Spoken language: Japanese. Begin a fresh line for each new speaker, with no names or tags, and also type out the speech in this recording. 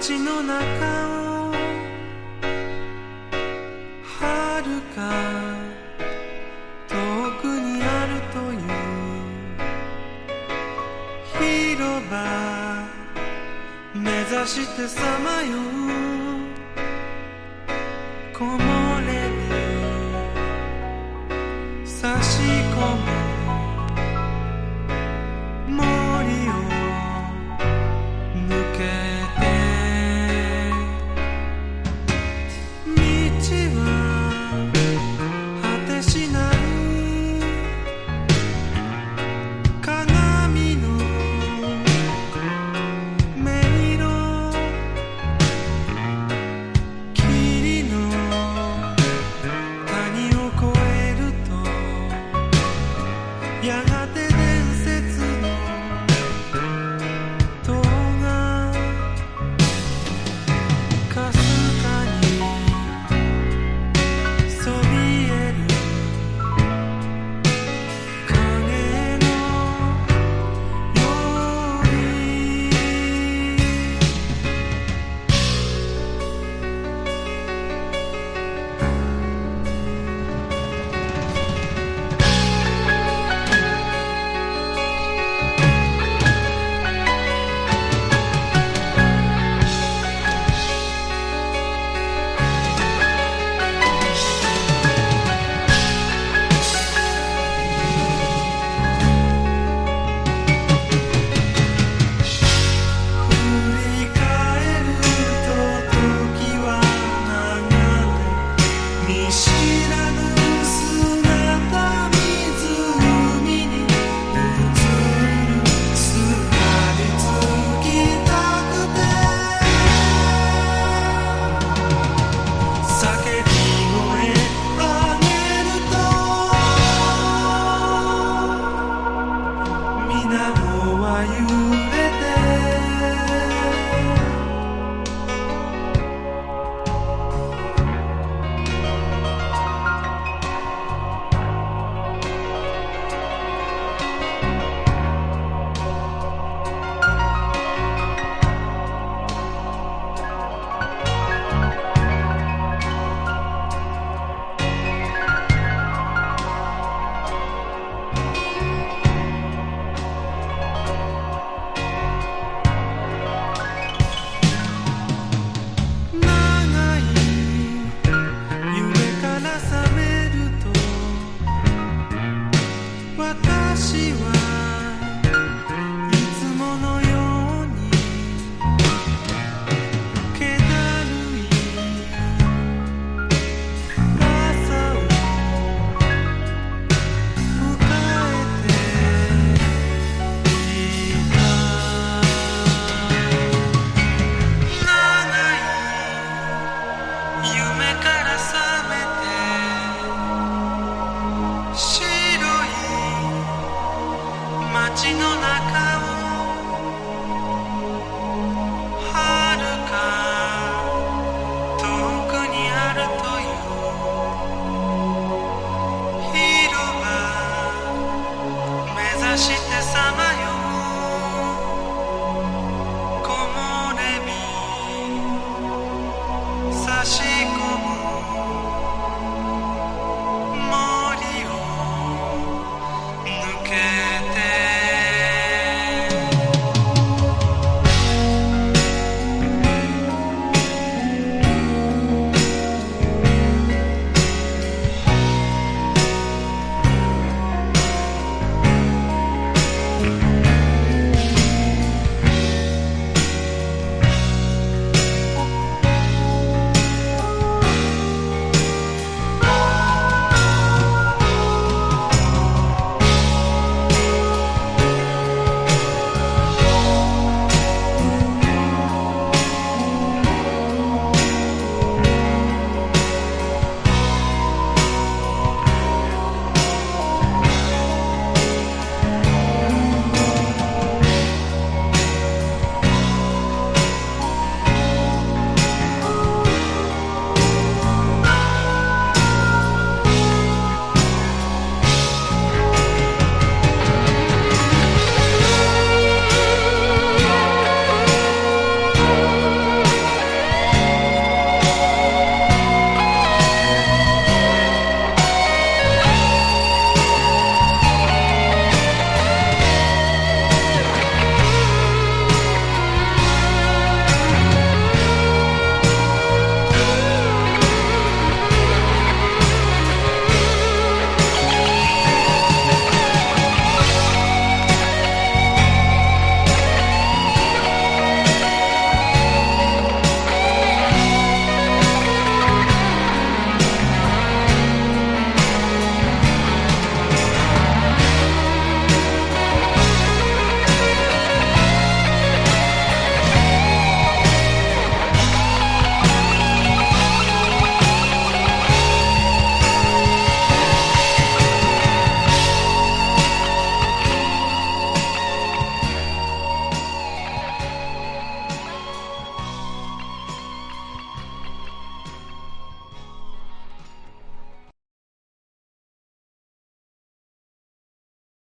街の中をはるか遠くにあるという広場目指してさまよう。木漏れ日差し込む。Cristina.